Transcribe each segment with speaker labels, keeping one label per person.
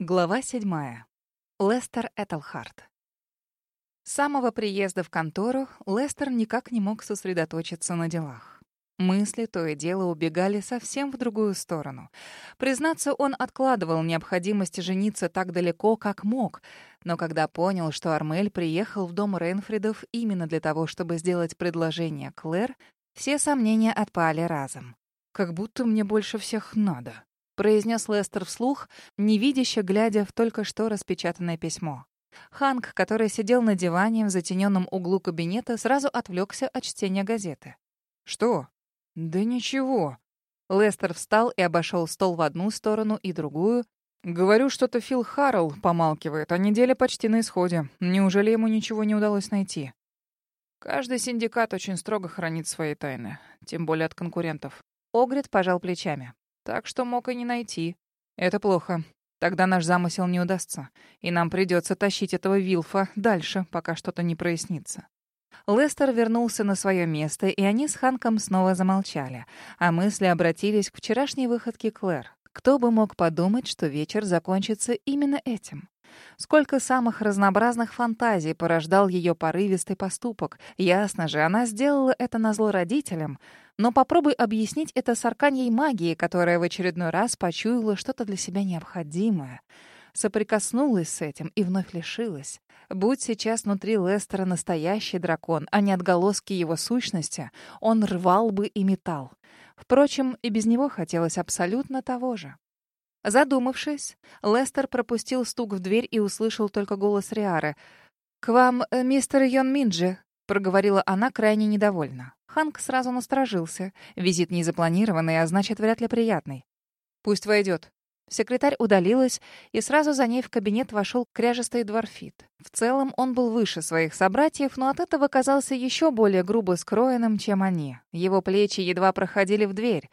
Speaker 1: Глава седьмая. Лестер Этельхарт. С самого приезда в контору Лестер никак не мог сосредоточиться на делах. Мысли то и дело убегали совсем в другую сторону. Признаться, он откладывал необходимость жениться так далеко, как мог, но когда понял, что Армель приехал в дом Рейнфридов именно для того, чтобы сделать предложение Клэр, все сомнения отпали разом. «Как будто мне больше всех надо», произнес Лестер вслух, невидяще глядя в только что распечатанное письмо. Ханк, который сидел на диване в затененном углу кабинета, сразу отвлекся от чтения газеты. «Что?» «Да ничего». Лестер встал и обошел стол в одну сторону и другую. «Говорю, что-то Фил Харрелл помалкивает, а неделя почти на исходе. Неужели ему ничего не удалось найти?» «Каждый синдикат очень строго хранит свои тайны, тем более от конкурентов». Огрид пожал плечами. Так что мог и не найти. Это плохо. Тогда наш замысел не удастся, и нам придется тащить этого Вилфа дальше, пока что-то не прояснится. Лестер вернулся на свое место, и они с Ханком снова замолчали, а мысли обратились к вчерашней выходке Клэр. Кто бы мог подумать, что вечер закончится именно этим? Сколько самых разнообразных фантазий порождал ее порывистый поступок. Ясно же, она сделала это назло родителям. Но попробуй объяснить это с арканьей магией, которая в очередной раз почуяла что-то для себя необходимое. Соприкоснулась с этим и вновь лишилась. Будь сейчас внутри Лестера настоящий дракон, а не отголоски его сущности, он рвал бы и металл. Впрочем, и без него хотелось абсолютно того же. Задумавшись, Лестер пропустил стук в дверь и услышал только голос Риары. «К вам, э, мистер Йон Минджи», — проговорила она крайне недовольна. Ханк сразу насторожился. Визит не запланированный, а значит, вряд ли приятный. «Пусть войдет». Секретарь удалилась, и сразу за ней в кабинет вошел кряжестый дворфит. В целом он был выше своих собратьев, но от этого казался еще более грубо скроенным, чем они. Его плечи едва проходили в дверь.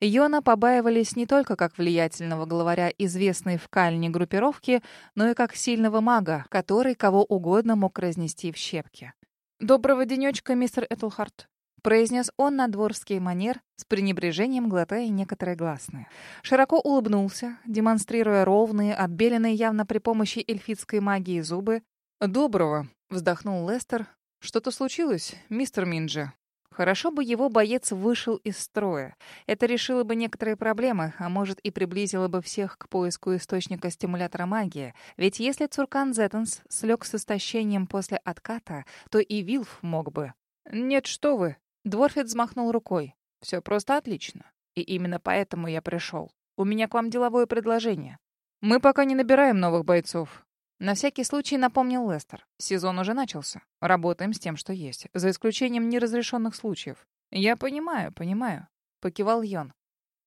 Speaker 1: Йона побаивались не только как влиятельного главаря известной в Кальне группировки, но и как сильного мага, который кого угодно мог разнести в щепки. «Доброго денечка, мистер Этлхарт», — произнес он на дворский манер, с пренебрежением глотая некоторые гласные. Широко улыбнулся, демонстрируя ровные, отбеленные явно при помощи эльфитской магии зубы. «Доброго», — вздохнул Лестер. «Что-то случилось, мистер Минджи?» Хорошо бы его боец вышел из строя. Это решило бы некоторые проблемы, а может и приблизило бы всех к поиску источника стимулятора магии. Ведь если Цуркан Зеттенс слег с истощением после отката, то и Вилф мог бы. «Нет, что вы!» Дворфит взмахнул рукой. «Все просто отлично. И именно поэтому я пришел. У меня к вам деловое предложение. Мы пока не набираем новых бойцов. На всякий случай напомнил Лестер. Сезон уже начался. Работаем с тем, что есть, за исключением неразрешенных случаев. Я понимаю, понимаю, покивал Йон.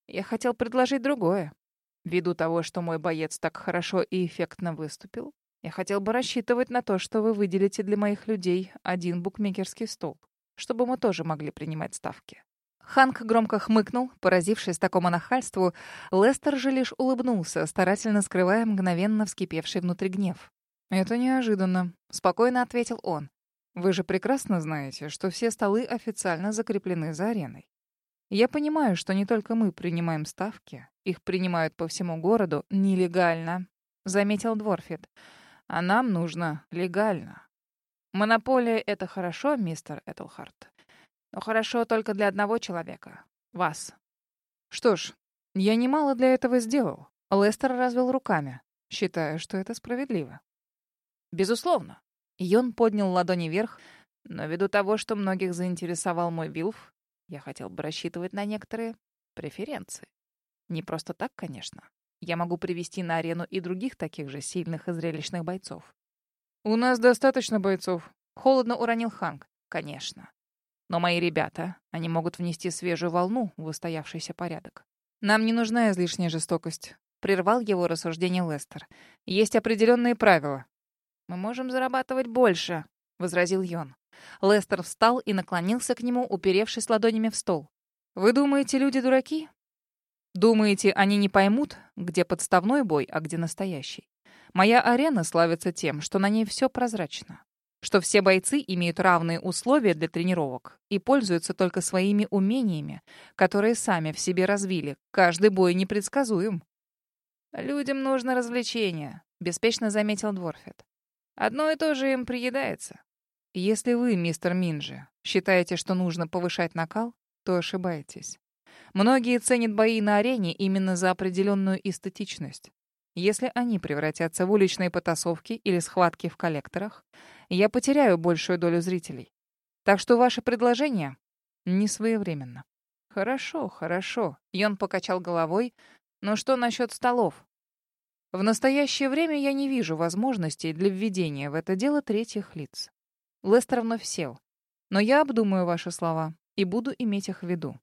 Speaker 1: Я хотел предложить другое. Ввиду того, что мой боец так хорошо и эффектно выступил, я хотел бы рассчитывать на то, что вы выделите для моих людей один букмекерский стол, чтобы мы тоже могли принимать ставки. Ханк громко хмыкнул, поразившись такому нахальству. Лестер же лишь улыбнулся, старательно скрывая мгновенно вскипевший внутри гнев. «Это неожиданно», — спокойно ответил он. «Вы же прекрасно знаете, что все столы официально закреплены за ареной. Я понимаю, что не только мы принимаем ставки, их принимают по всему городу нелегально», — заметил Дворфит. «А нам нужно легально. Монополия — это хорошо, мистер Этлхарт. Но хорошо только для одного человека. Вас. Что ж, я немало для этого сделал. Лестер развел руками, считая, что это справедливо. Безусловно. Йон поднял ладони вверх, но ввиду того, что многих заинтересовал мой Вилф, я хотел бы рассчитывать на некоторые преференции. Не просто так, конечно. Я могу привести на арену и других таких же сильных и зрелищных бойцов. «У нас достаточно бойцов», — холодно уронил Ханк. «Конечно. Но мои ребята, они могут внести свежую волну в устоявшийся порядок. Нам не нужна излишняя жестокость. Прервал его рассуждение Лестер. Есть определенные правила. Мы можем зарабатывать больше, возразил Йон. Лестер встал и наклонился к нему, уперевшись ладонями в стол. Вы думаете, люди дураки? Думаете, они не поймут, где подставной бой, а где настоящий? Моя арена славится тем, что на ней все прозрачно что все бойцы имеют равные условия для тренировок и пользуются только своими умениями, которые сами в себе развили. Каждый бой непредсказуем. «Людям нужно развлечение», — беспечно заметил Дворфет. «Одно и то же им приедается. Если вы, мистер Минджи, считаете, что нужно повышать накал, то ошибаетесь. Многие ценят бои на арене именно за определенную эстетичность. Если они превратятся в уличные потасовки или схватки в коллекторах, я потеряю большую долю зрителей. Так что ваше предложение не своевременно. Хорошо, хорошо. Йон покачал головой. Но что насчет столов? В настоящее время я не вижу возможностей для введения в это дело третьих лиц. Лестер вновь сел. Но я обдумаю ваши слова и буду иметь их в виду.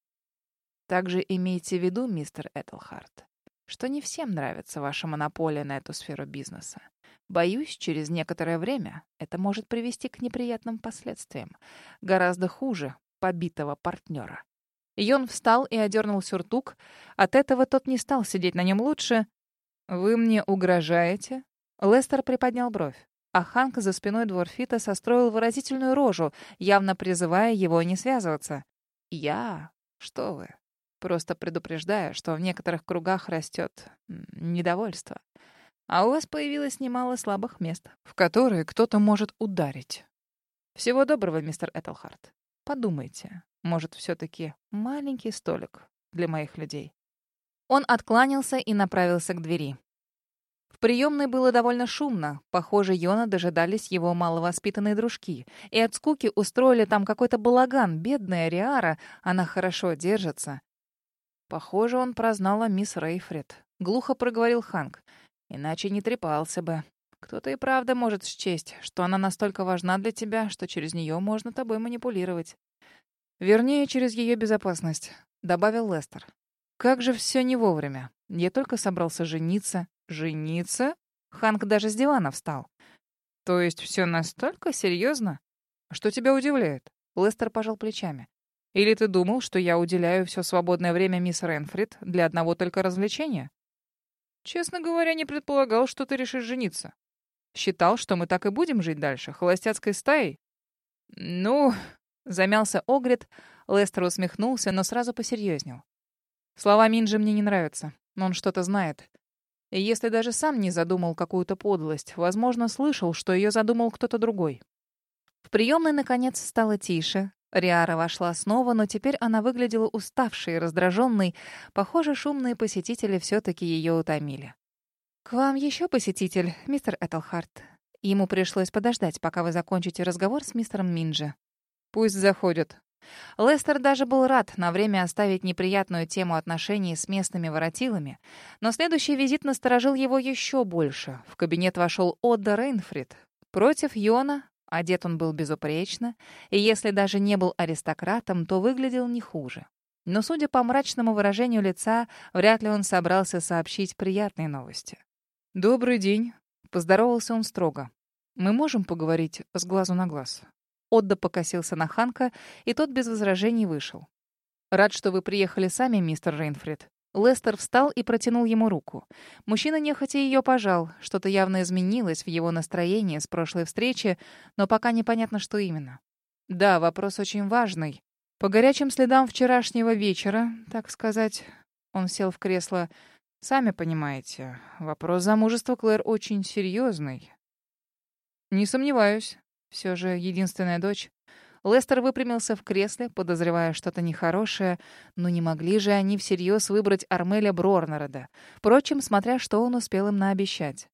Speaker 1: Также имейте в виду, мистер Этлхарт, что не всем нравится ваша монополия на эту сферу бизнеса. Боюсь, через некоторое время это может привести к неприятным последствиям. Гораздо хуже побитого партнера. Йон встал и одернул сюртук. От этого тот не стал сидеть на нем лучше. «Вы мне угрожаете?» Лестер приподнял бровь, а Ханк за спиной Дворфита состроил выразительную рожу, явно призывая его не связываться. «Я? Что вы? Просто предупреждаю, что в некоторых кругах растет недовольство. А у вас появилось немало слабых мест, в которые кто-то может ударить. Всего доброго, мистер Этельхарт. Подумайте, может, все-таки маленький столик для моих людей. Он откланялся и направился к двери. В приемной было довольно шумно. Похоже, Йона дожидались его маловоспитанные дружки. И от скуки устроили там какой-то балаган. Бедная Риара, она хорошо держится. Похоже, он прознал о мисс Рейфред. Глухо проговорил Ханк. Иначе не трепался бы. Кто-то и правда может счесть, что она настолько важна для тебя, что через нее можно тобой манипулировать. Вернее, через ее безопасность, добавил Лестер. Как же все не вовремя. Я только собрался жениться. Жениться? Ханк даже с дивана встал. То есть все настолько серьезно? Что тебя удивляет? Лестер пожал плечами. Или ты думал, что я уделяю все свободное время мисс Ренфрид для одного только развлечения? Честно говоря, не предполагал, что ты решишь жениться. Считал, что мы так и будем жить дальше, холостяцкой стаей. Ну, замялся Огрид, Лестер усмехнулся, но сразу посерьезнел. Слова Минджи мне не нравятся, но он что-то знает. И если даже сам не задумал какую-то подлость, возможно, слышал, что ее задумал кто-то другой. В приемной, наконец, стало тише, Риара вошла снова, но теперь она выглядела уставшей и раздраженной. Похоже, шумные посетители все-таки ее утомили. «К вам еще посетитель, мистер Этельхарт. Ему пришлось подождать, пока вы закончите разговор с мистером Минджи. Пусть заходят». Лестер даже был рад на время оставить неприятную тему отношений с местными воротилами, но следующий визит насторожил его еще больше. В кабинет вошел Отда Рейнфрид. Против Йона Одет он был безупречно, и если даже не был аристократом, то выглядел не хуже. Но, судя по мрачному выражению лица, вряд ли он собрался сообщить приятные новости. «Добрый день», — поздоровался он строго. «Мы можем поговорить с глазу на глаз?» Отда покосился на Ханка, и тот без возражений вышел. «Рад, что вы приехали сами, мистер Рейнфрид. Лестер встал и протянул ему руку. Мужчина нехотя ее пожал. Что-то явно изменилось в его настроении с прошлой встречи, но пока непонятно, что именно. Да, вопрос очень важный. По горячим следам вчерашнего вечера, так сказать, он сел в кресло. Сами понимаете, вопрос замужества Клэр очень серьезный. Не сомневаюсь. Все же единственная дочь. Лестер выпрямился в кресле, подозревая что-то нехорошее, но не могли же они всерьез выбрать Армеля Брорнерода. Впрочем, смотря что он успел им наобещать.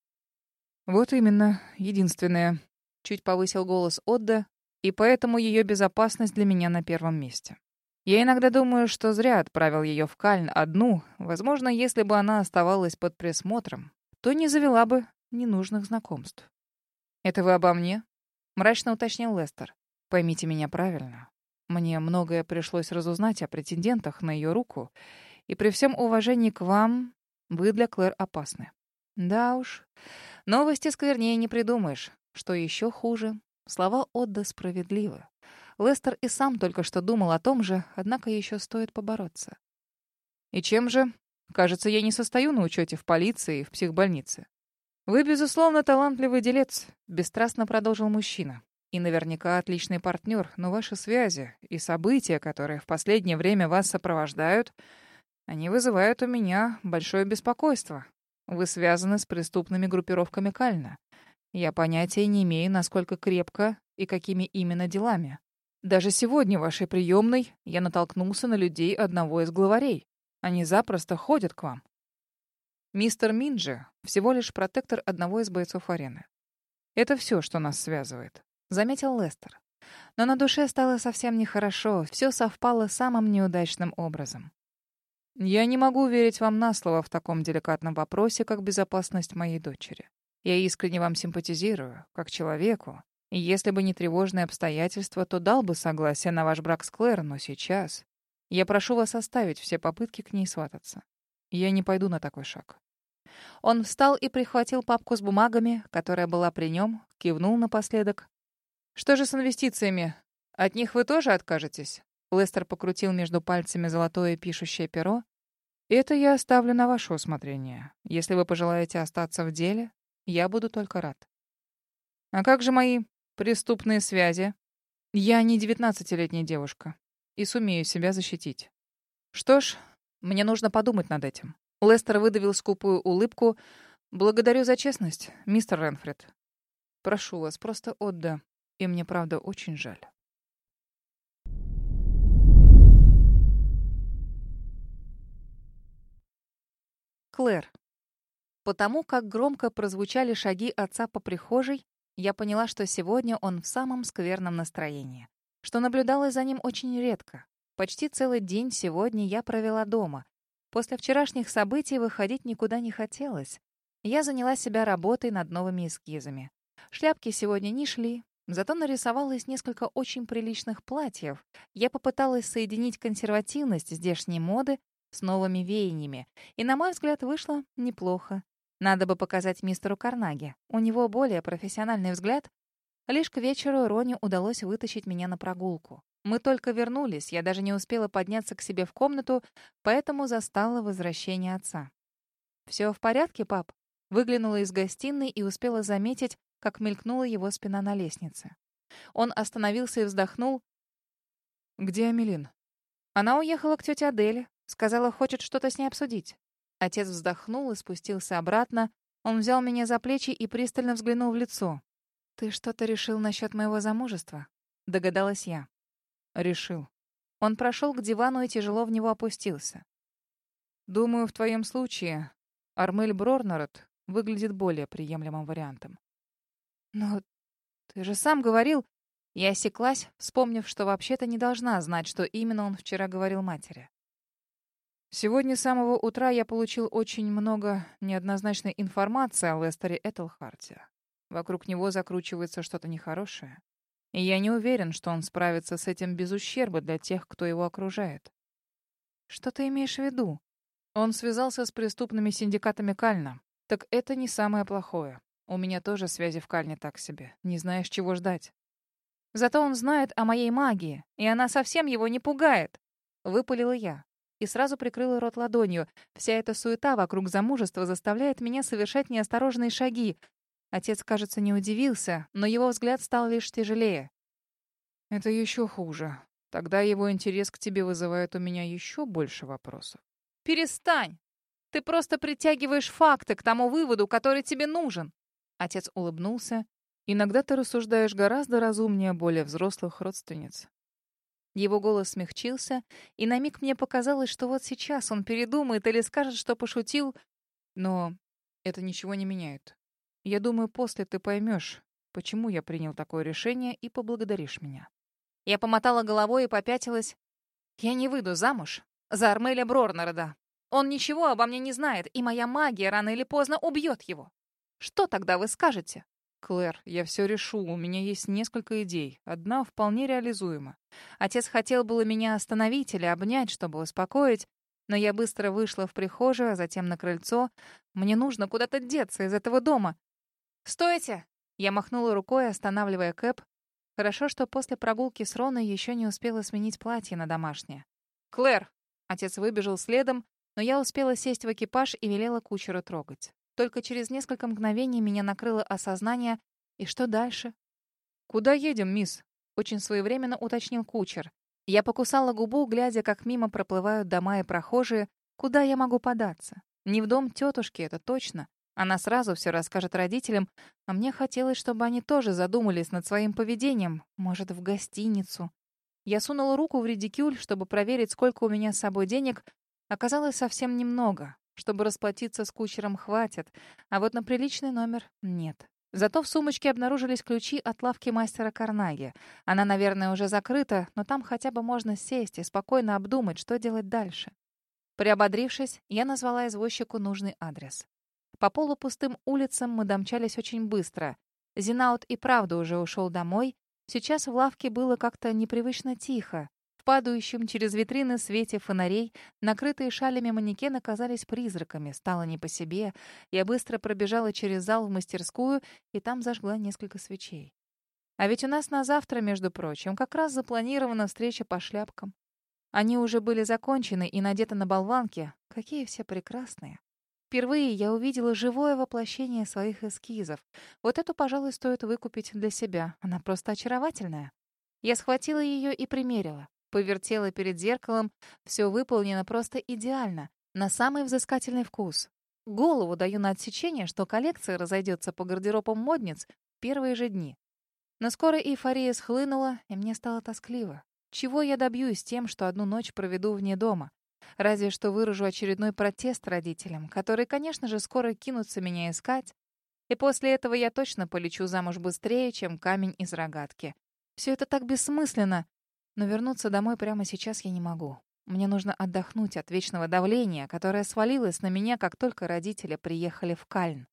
Speaker 1: «Вот именно, единственное», — чуть повысил голос Отда, «и поэтому ее безопасность для меня на первом месте. Я иногда думаю, что зря отправил ее в Кальн одну. Возможно, если бы она оставалась под присмотром, то не завела бы ненужных знакомств». «Это вы обо мне?» — мрачно уточнил Лестер. Поймите меня правильно. Мне многое пришлось разузнать о претендентах на ее руку, и при всем уважении к вам, вы для Клэр опасны. Да уж, новости сквернее не придумаешь. Что еще хуже, слова Отда справедливы. Лестер и сам только что думал о том же, однако еще стоит побороться. И чем же? Кажется, я не состою на учете в полиции и в психбольнице. Вы, безусловно, талантливый делец, бесстрастно продолжил мужчина и наверняка отличный партнер, но ваши связи и события, которые в последнее время вас сопровождают, они вызывают у меня большое беспокойство. Вы связаны с преступными группировками Кальна. Я понятия не имею, насколько крепко и какими именно делами. Даже сегодня в вашей приемной я натолкнулся на людей одного из главарей. Они запросто ходят к вам. Мистер Минджи всего лишь протектор одного из бойцов арены. Это все, что нас связывает, заметил Лестер. Но на душе стало совсем нехорошо, все совпало самым неудачным образом. Я не могу верить вам на слово в таком деликатном вопросе, как безопасность моей дочери. Я искренне вам симпатизирую, как человеку, и если бы не тревожные обстоятельства, то дал бы согласие на ваш брак с Клэр, но сейчас я прошу вас оставить все попытки к ней свататься. Я не пойду на такой шаг. Он встал и прихватил папку с бумагами, которая была при нем, кивнул напоследок. «Что же с инвестициями? От них вы тоже откажетесь?» Лестер покрутил между пальцами золотое пишущее перо. «Это я оставлю на ваше усмотрение. Если вы пожелаете остаться в деле, я буду только рад». «А как же мои Преступные связи. Я не девятнадцатилетняя девушка и сумею себя защитить. Что ж, мне нужно подумать над этим. Лестер выдавил скупую улыбку. Благодарю за честность, мистер Ренфред. Прошу вас, просто отда. И мне, правда, очень жаль. Клэр. Потому как громко прозвучали шаги отца по прихожей, я поняла, что сегодня он в самом скверном настроении, что наблюдалось за ним очень редко. Почти целый день сегодня я провела дома. После вчерашних событий выходить никуда не хотелось. Я заняла себя работой над новыми эскизами. Шляпки сегодня не шли, зато нарисовалось несколько очень приличных платьев. Я попыталась соединить консервативность здешней моды с новыми веяниями, и, на мой взгляд, вышло неплохо. Надо бы показать мистеру Карнаге. У него более профессиональный взгляд. Лишь к вечеру Роне удалось вытащить меня на прогулку. Мы только вернулись, я даже не успела подняться к себе в комнату, поэтому застала возвращение отца. «Все в порядке, пап?» Выглянула из гостиной и успела заметить, как мелькнула его спина на лестнице. Он остановился и вздохнул. «Где Амелин?» «Она уехала к тете Аделе. Сказала, хочет что-то с ней обсудить». Отец вздохнул и спустился обратно. Он взял меня за плечи и пристально взглянул в лицо. «Ты что-то решил насчет моего замужества?» — догадалась я. «Решил». Он прошел к дивану и тяжело в него опустился. «Думаю, в твоем случае Армель Брорнерот выглядит более приемлемым вариантом». «Но ты же сам говорил...» Я осеклась, вспомнив, что вообще-то не должна знать, что именно он вчера говорил матери. Сегодня с самого утра я получил очень много неоднозначной информации о Лестере Этельхарте. Вокруг него закручивается что-то нехорошее. И я не уверен, что он справится с этим без ущерба для тех, кто его окружает. Что ты имеешь в виду? Он связался с преступными синдикатами Кальна. Так это не самое плохое. У меня тоже связи в Кальне так себе. Не знаешь, чего ждать. Зато он знает о моей магии, и она совсем его не пугает. Выпалила я и сразу прикрыла рот ладонью. Вся эта суета вокруг замужества заставляет меня совершать неосторожные шаги. Отец, кажется, не удивился, но его взгляд стал лишь тяжелее. «Это еще хуже. Тогда его интерес к тебе вызывает у меня еще больше вопросов». «Перестань! Ты просто притягиваешь факты к тому выводу, который тебе нужен!» Отец улыбнулся. «Иногда ты рассуждаешь гораздо разумнее более взрослых родственниц. Его голос смягчился, и на миг мне показалось, что вот сейчас он передумает или скажет, что пошутил. Но это ничего не меняет. Я думаю, после ты поймешь, почему я принял такое решение и поблагодаришь меня. Я помотала головой и попятилась. Я не выйду замуж за Армеля Брорнерода. Он ничего обо мне не знает, и моя магия рано или поздно убьет его. Что тогда вы скажете? «Клэр, я все решу. У меня есть несколько идей. Одна вполне реализуема. Отец хотел было меня остановить или обнять, чтобы успокоить, но я быстро вышла в прихожую, а затем на крыльцо. Мне нужно куда-то деться из этого дома. «Стойте!» Я махнула рукой, останавливая Кэп. Хорошо, что после прогулки с Роной еще не успела сменить платье на домашнее. «Клэр!» Отец выбежал следом, но я успела сесть в экипаж и велела кучеру трогать. Только через несколько мгновений меня накрыло осознание. И что дальше? «Куда едем, мисс?» — очень своевременно уточнил кучер. Я покусала губу, глядя, как мимо проплывают дома и прохожие. Куда я могу податься? Не в дом тетушки, это точно. Она сразу все расскажет родителям, а мне хотелось, чтобы они тоже задумались над своим поведением. Может, в гостиницу. Я сунула руку в редикюль, чтобы проверить, сколько у меня с собой денег. Оказалось совсем немного. Чтобы расплатиться с кучером хватит, а вот на приличный номер нет. Зато в сумочке обнаружились ключи от лавки мастера Карнаги. Она, наверное, уже закрыта, но там хотя бы можно сесть и спокойно обдумать, что делать дальше. Приободрившись, я назвала извозчику нужный адрес. По полупустым улицам мы домчались очень быстро. Зинаут и правда уже ушел домой. Сейчас в лавке было как-то непривычно тихо. В падающем через витрины свете фонарей накрытые шалями манекены казались призраками. Стало не по себе. Я быстро пробежала через зал в мастерскую и там зажгла несколько свечей. А ведь у нас на завтра, между прочим, как раз запланирована встреча по шляпкам. Они уже были закончены и надеты на болванки. Какие все прекрасные. Впервые я увидела живое воплощение своих эскизов. Вот эту, пожалуй, стоит выкупить для себя. Она просто очаровательная. Я схватила ее и примерила. Повертела перед зеркалом. Все выполнено просто идеально. На самый взыскательный вкус. Голову даю на отсечение, что коллекция разойдется по гардеробам модниц в первые же дни. Но скоро эйфория схлынула, и мне стало тоскливо. Чего я добьюсь тем, что одну ночь проведу вне дома? Разве что выражу очередной протест родителям, которые, конечно же, скоро кинутся меня искать. И после этого я точно полечу замуж быстрее, чем камень из рогатки. Все это так бессмысленно. Но вернуться домой прямо сейчас я не могу. Мне нужно отдохнуть от вечного давления, которое свалилось на меня, как только родители приехали в Кальн.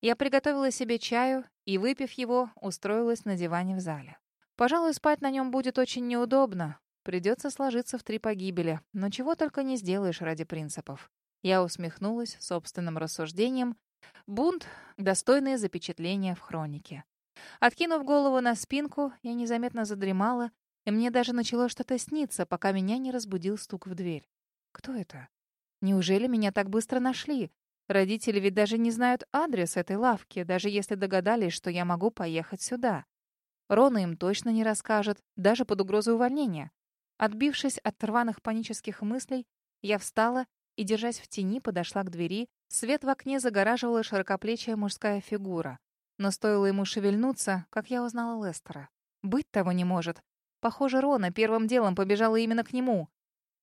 Speaker 1: Я приготовила себе чаю и, выпив его, устроилась на диване в зале. Пожалуй, спать на нем будет очень неудобно, Придется сложиться в три погибели, но чего только не сделаешь ради принципов. Я усмехнулась собственным рассуждением. Бунт — достойное запечатление в хронике. Откинув голову на спинку, я незаметно задремала, и мне даже начало что-то сниться, пока меня не разбудил стук в дверь. Кто это? Неужели меня так быстро нашли? Родители ведь даже не знают адрес этой лавки, даже если догадались, что я могу поехать сюда. Рона им точно не расскажет, даже под угрозой увольнения. Отбившись от рваных панических мыслей, я встала и, держась в тени, подошла к двери. Свет в окне загораживала широкоплечья мужская фигура. Но стоило ему шевельнуться, как я узнала Лестера. Быть того не может. Похоже, Рона первым делом побежала именно к нему.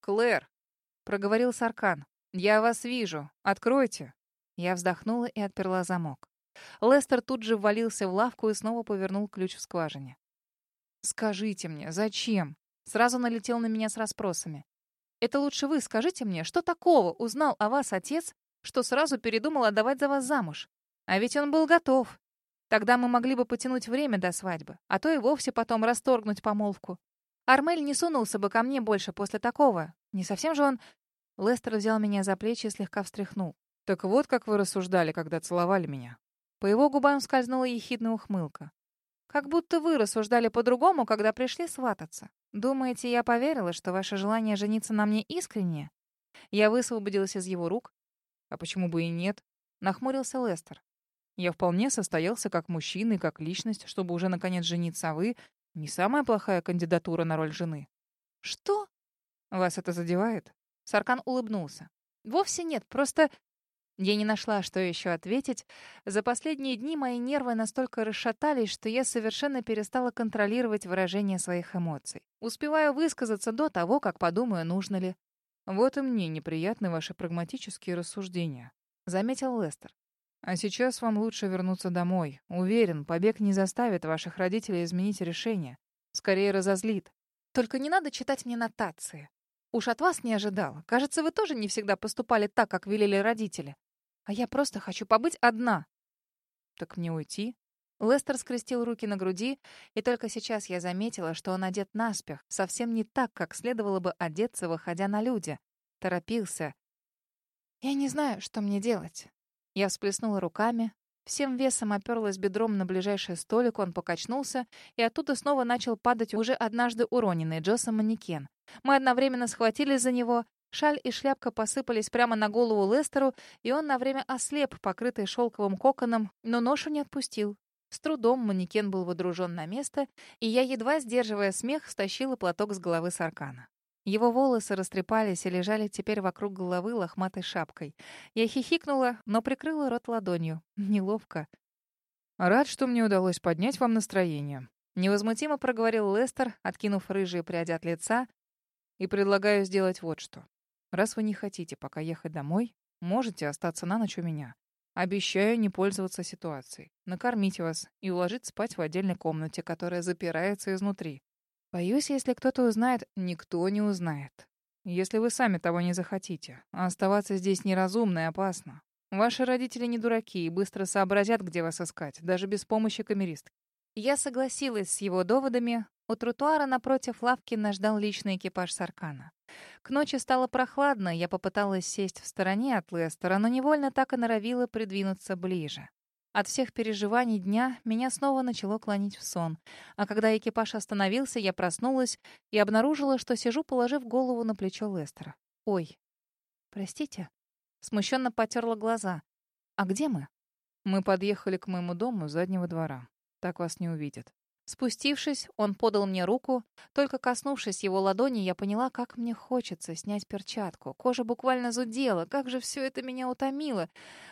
Speaker 1: «Клэр!» — проговорил Саркан. «Я вас вижу. Откройте!» Я вздохнула и отперла замок. Лестер тут же ввалился в лавку и снова повернул ключ в скважине. «Скажите мне, зачем?» Сразу налетел на меня с расспросами. «Это лучше вы скажите мне, что такого узнал о вас отец, что сразу передумал отдавать за вас замуж? А ведь он был готов. Тогда мы могли бы потянуть время до свадьбы, а то и вовсе потом расторгнуть помолвку. Армель не сунулся бы ко мне больше после такого. Не совсем же он...» Лестер взял меня за плечи и слегка встряхнул. «Так вот, как вы рассуждали, когда целовали меня». По его губам скользнула ехидная ухмылка. «Как будто вы рассуждали по-другому, когда пришли свататься. Думаете, я поверила, что ваше желание жениться на мне искренне? Я высвободилась из его рук. А почему бы и нет? Нахмурился Лестер. Я вполне состоялся как мужчина и как личность, чтобы уже наконец жениться, а вы — не самая плохая кандидатура на роль жены. Что? Вас это задевает? Саркан улыбнулся. Вовсе нет, просто я не нашла, что еще ответить. За последние дни мои нервы настолько расшатались, что я совершенно перестала контролировать выражение своих эмоций. Успеваю высказаться до того, как подумаю, нужно ли. «Вот и мне неприятны ваши прагматические рассуждения», — заметил Лестер. «А сейчас вам лучше вернуться домой. Уверен, побег не заставит ваших родителей изменить решение. Скорее разозлит. Только не надо читать мне нотации. Уж от вас не ожидала. Кажется, вы тоже не всегда поступали так, как велели родители. А я просто хочу побыть одна. Так мне уйти? Лестер скрестил руки на груди, и только сейчас я заметила, что он одет наспех, совсем не так, как следовало бы одеться, выходя на люди. Торопился. Я не знаю, что мне делать. Я всплеснула руками, всем весом оперлась бедром на ближайший столик, он покачнулся, и оттуда снова начал падать уже однажды уроненный Джоссом манекен. Мы одновременно схватились за него, Шаль и шляпка посыпались прямо на голову Лестеру, и он на время ослеп, покрытый шелковым коконом, но ношу не отпустил. С трудом манекен был водружен на место, и я, едва сдерживая смех, стащила платок с головы Саркана. Его волосы растрепались и лежали теперь вокруг головы лохматой шапкой. Я хихикнула, но прикрыла рот ладонью. Неловко.
Speaker 2: «Рад, что мне удалось поднять вам настроение», —
Speaker 1: невозмутимо проговорил Лестер, откинув рыжие пряди от лица,
Speaker 2: «и предлагаю сделать вот что. Раз вы не хотите пока ехать домой, можете остаться на ночь у меня. Обещаю не пользоваться ситуацией, накормить вас и уложить спать в отдельной комнате, которая запирается изнутри. Боюсь, если кто-то узнает, никто не узнает. Если вы сами того не захотите. Оставаться здесь неразумно и опасно. Ваши родители не дураки и быстро сообразят, где вас искать, даже без помощи камеристки.
Speaker 1: Я согласилась с его доводами. У тротуара напротив лавки нас ждал личный экипаж Саркана. К ночи стало прохладно, я попыталась сесть в стороне от Лестера, но невольно так и норовила придвинуться ближе. От всех переживаний дня меня снова начало клонить в сон. А когда экипаж остановился, я проснулась и обнаружила, что сижу, положив голову на плечо Лестера. «Ой, простите». Смущенно потерла глаза. «А где мы?»
Speaker 2: «Мы подъехали к моему дому с заднего двора. Так вас не увидят».
Speaker 1: Спустившись, он подал мне руку. Только коснувшись его ладони, я поняла, как мне хочется снять перчатку. Кожа буквально зудела. Как же все это меня утомило.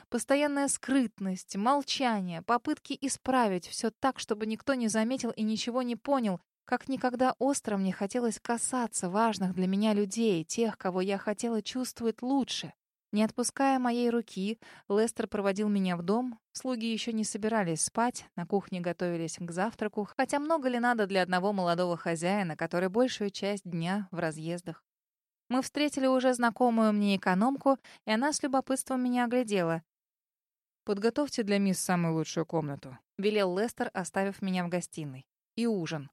Speaker 1: Постоянная скрытность, молчание, попытки исправить все так, чтобы никто не заметил и ничего не понял. Как никогда остро мне хотелось касаться важных для меня людей, тех, кого я хотела чувствовать лучше. Не отпуская моей руки, Лестер проводил меня в дом. Слуги еще не собирались спать, на кухне готовились к завтраку, хотя много ли надо для одного молодого хозяина, который большую часть дня в разъездах. Мы встретили уже знакомую мне экономку, и она с любопытством меня оглядела.
Speaker 2: «Подготовьте для мисс самую лучшую комнату», —
Speaker 1: велел Лестер, оставив меня в гостиной. «И ужин».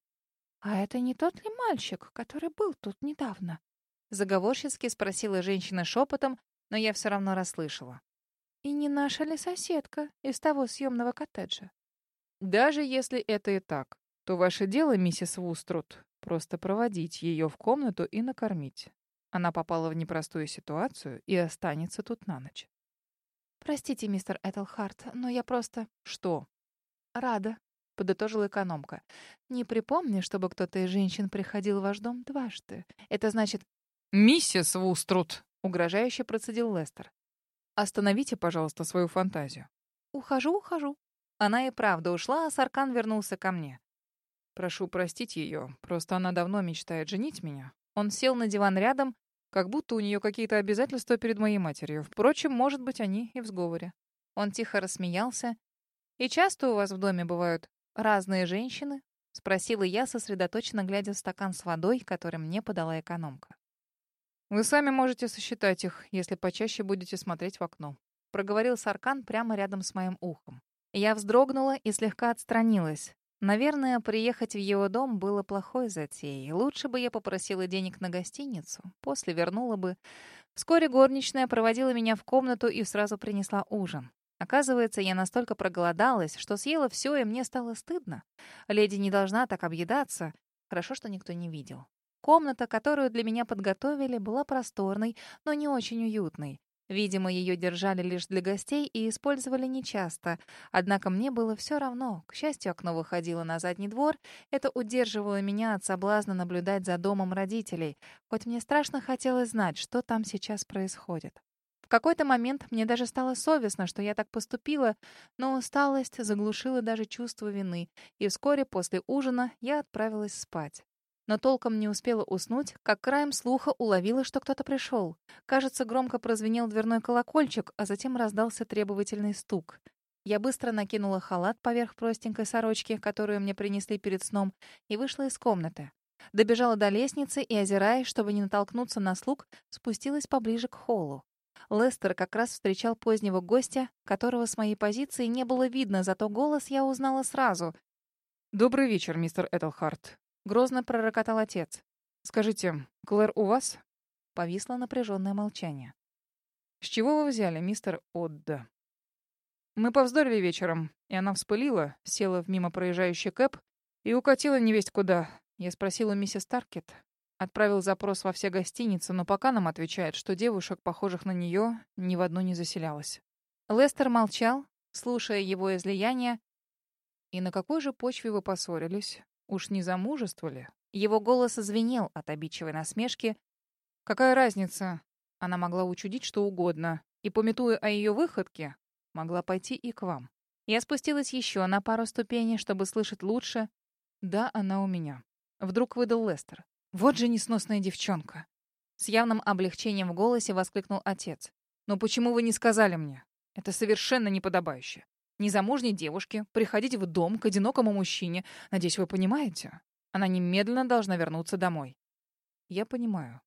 Speaker 3: «А это не тот ли мальчик, который был тут недавно?»
Speaker 1: Заговорщицки спросила женщина шепотом, но я все равно расслышала.
Speaker 3: «И не наша ли соседка из того съемного коттеджа?»
Speaker 2: «Даже если это и так, то ваше дело, миссис Вуструд, просто проводить ее в комнату и накормить. Она попала в непростую ситуацию и останется тут на ночь».
Speaker 3: «Простите, мистер Этельхарт, но я просто...»
Speaker 2: «Что?»
Speaker 3: «Рада», — подытожила экономка. «Не припомню, чтобы кто-то из женщин приходил в ваш дом дважды. Это значит...»
Speaker 2: «Миссис Вуструд!»
Speaker 1: — угрожающе процедил Лестер.
Speaker 2: «Остановите, пожалуйста, свою фантазию».
Speaker 3: «Ухожу, ухожу».
Speaker 1: Она и правда ушла, а Саркан вернулся ко мне.
Speaker 2: «Прошу простить ее, просто она давно мечтает женить меня».
Speaker 1: Он сел на диван рядом,
Speaker 2: как будто у нее какие-то обязательства перед моей матерью. Впрочем, может быть, они и в сговоре.
Speaker 1: Он тихо рассмеялся. «И часто у вас в доме бывают разные женщины?» — спросила я, сосредоточенно глядя в стакан с водой, который мне подала экономка.
Speaker 2: Вы сами можете сосчитать их, если почаще будете смотреть в окно.
Speaker 1: Проговорил Саркан прямо рядом с моим ухом. Я вздрогнула и слегка отстранилась. Наверное, приехать в его дом было плохой затеей. Лучше бы я попросила денег на гостиницу, после вернула бы. Вскоре горничная проводила меня в комнату и сразу принесла ужин. Оказывается, я настолько проголодалась, что съела все, и мне стало стыдно. Леди не должна так объедаться. Хорошо, что никто не видел. Комната, которую для меня подготовили, была просторной, но не очень уютной. Видимо, ее держали лишь для гостей и использовали нечасто. Однако мне было все равно. К счастью, окно выходило на задний двор. Это удерживало меня от соблазна наблюдать за домом родителей, хоть мне страшно хотелось знать, что там сейчас происходит. В какой-то момент мне даже стало совестно, что я так поступила, но усталость заглушила даже чувство вины, и вскоре после ужина я отправилась спать но толком не успела уснуть, как краем слуха уловила, что кто-то пришел. Кажется, громко прозвенел дверной колокольчик, а затем раздался требовательный стук. Я быстро накинула халат поверх простенькой сорочки, которую мне принесли перед сном, и вышла из комнаты. Добежала до лестницы и, озираясь, чтобы не натолкнуться на слуг, спустилась поближе к холлу. Лестер как раз встречал позднего гостя, которого с моей позиции не было видно, зато голос я узнала сразу.
Speaker 2: «Добрый вечер, мистер Этельхарт.
Speaker 1: Грозно пророкотал отец.
Speaker 2: «Скажите, Клэр у вас?»
Speaker 1: Повисло напряженное молчание.
Speaker 2: «С чего вы взяли, мистер Отда?» «Мы повздорили вечером, и она вспылила, села в мимо проезжающий кэп и укатила невесть куда. Я спросила миссис Таркет. Отправил запрос во все гостиницы, но пока нам отвечает, что девушек, похожих на нее, ни в одну не заселялось.
Speaker 1: Лестер молчал, слушая его излияние.
Speaker 2: «И на какой же почве вы поссорились? Уж не замужество ли?
Speaker 1: Его голос звенел от обидчивой насмешки.
Speaker 2: Какая разница? Она могла учудить что угодно. И, пометуя о ее выходке, могла пойти и к вам. Я спустилась еще на пару ступеней, чтобы слышать лучше. Да, она у меня. Вдруг выдал Лестер. Вот же несносная девчонка. С явным облегчением в голосе воскликнул отец. «Но почему вы не сказали мне? Это совершенно неподобающе. Незамужней девушке приходить в дом к одинокому мужчине. Надеюсь, вы понимаете? Она немедленно должна вернуться домой». «Я понимаю».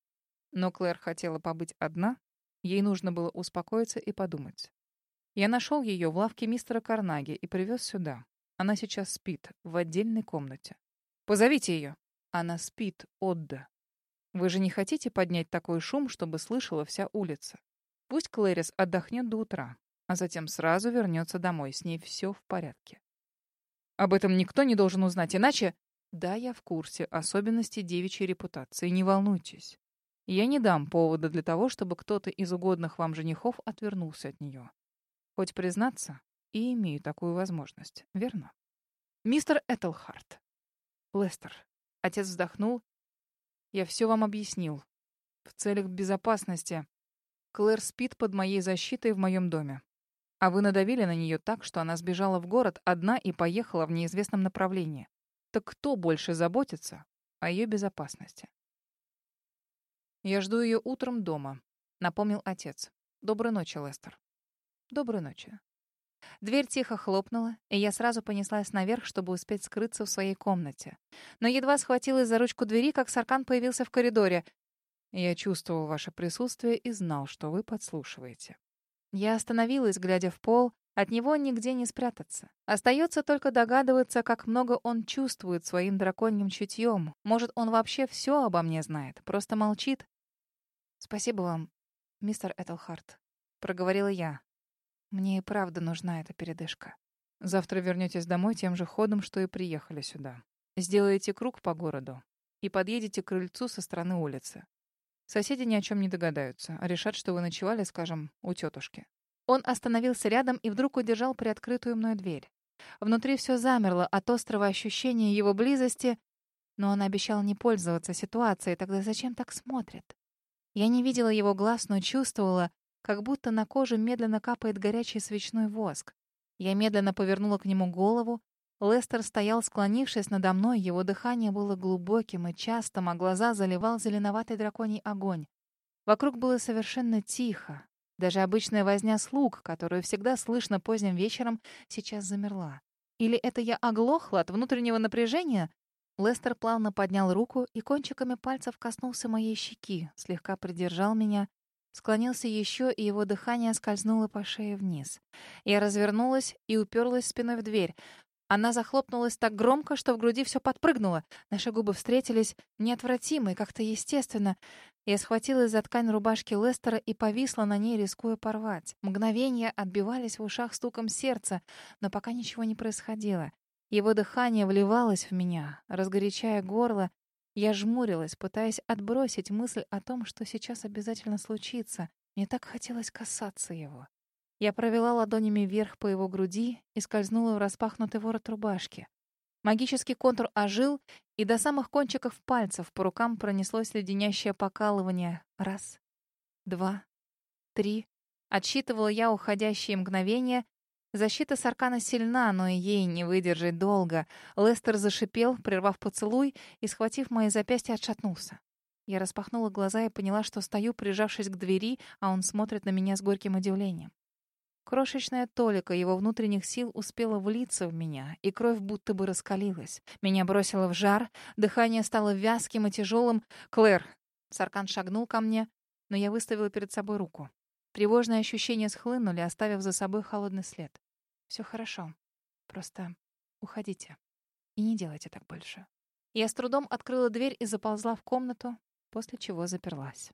Speaker 2: Но Клэр хотела побыть одна. Ей нужно было успокоиться и подумать. Я нашел ее в лавке мистера Карнаги и привез сюда. Она сейчас спит в отдельной комнате. Позовите ее. Она спит, Отда. Вы же не хотите поднять такой шум, чтобы слышала вся улица? Пусть Клэрис отдохнет до утра, а затем сразу вернется домой. С ней все в порядке. Об этом никто не должен узнать, иначе... Да, я в курсе особенностей девичьей репутации, не волнуйтесь. Я не дам повода для того, чтобы кто-то из угодных вам женихов отвернулся от нее. Хоть признаться, и имею такую возможность, верно? Мистер Этельхарт. Лестер. Отец вздохнул. Я все вам объяснил. В целях безопасности. Клэр спит под моей защитой в моем доме. А вы надавили на нее так, что она сбежала в город одна и поехала в неизвестном направлении. Так кто больше заботится о ее безопасности? Я жду ее утром дома, напомнил отец. Доброй ночи, Лестер. Доброй ночи. Дверь тихо хлопнула, и я сразу понеслась наверх, чтобы успеть скрыться в своей комнате. Но едва схватилась за ручку двери, как Саркан появился в коридоре. Я чувствовал ваше присутствие и знал, что вы подслушиваете. Я остановилась, глядя в пол. От него нигде не спрятаться. Остается только догадываться, как много он чувствует своим драконьим чутьем. Может, он вообще все обо мне знает, просто молчит. «Спасибо вам, мистер Этельхарт», — проговорила я, мне и правда нужна эта передышка. Завтра вернетесь домой тем же ходом, что и приехали сюда. Сделаете круг по городу и подъедете к крыльцу со стороны улицы. Соседи ни о чем не догадаются, а решат, что вы ночевали, скажем, у тетушки. Он остановился рядом и вдруг удержал приоткрытую мной дверь. Внутри все замерло от острого ощущения его близости, но он обещал не пользоваться ситуацией, тогда зачем так смотрит? Я не видела его глаз, но чувствовала, как будто на коже медленно капает горячий свечной воск. Я медленно повернула к нему голову. Лестер стоял, склонившись надо мной, его дыхание было глубоким и частым, а глаза заливал зеленоватый драконий огонь. Вокруг было совершенно тихо. Даже обычная возня слуг, которую всегда слышно поздним вечером, сейчас замерла. Или это я оглохла от внутреннего напряжения? Лестер плавно поднял руку и кончиками пальцев коснулся моей щеки, слегка придержал меня, Склонился еще, и его дыхание скользнуло по шее вниз. Я развернулась и уперлась спиной в дверь. Она захлопнулась так громко, что в груди все подпрыгнуло. Наши губы встретились неотвратимо и как-то естественно. Я схватилась за ткань рубашки Лестера и повисла на ней, рискуя порвать. Мгновения отбивались в ушах стуком сердца, но пока ничего не происходило. Его дыхание вливалось в меня, разгорячая горло, я жмурилась, пытаясь отбросить мысль о том, что сейчас обязательно случится. Мне так хотелось касаться его. Я провела ладонями вверх по его груди и скользнула в распахнутый ворот рубашки. Магический контур ожил, и до самых кончиков пальцев по рукам пронеслось леденящее покалывание. Раз, два, три. Отсчитывала я уходящие мгновения, Защита Саркана сильна, но и ей не выдержать долго. Лестер зашипел, прервав поцелуй, и, схватив мои запястья, отшатнулся. Я распахнула глаза и поняла, что стою, прижавшись к двери, а он смотрит на меня с горьким удивлением. Крошечная толика его внутренних сил успела влиться в меня, и кровь будто бы раскалилась. Меня бросило в жар, дыхание стало вязким и тяжелым. «Клэр!» Саркан шагнул ко мне, но я выставила перед собой руку. Тревожные ощущения схлынули, оставив за собой холодный след. Все хорошо. Просто уходите. И не делайте так больше. Я с трудом открыла дверь и заползла в комнату, после чего заперлась.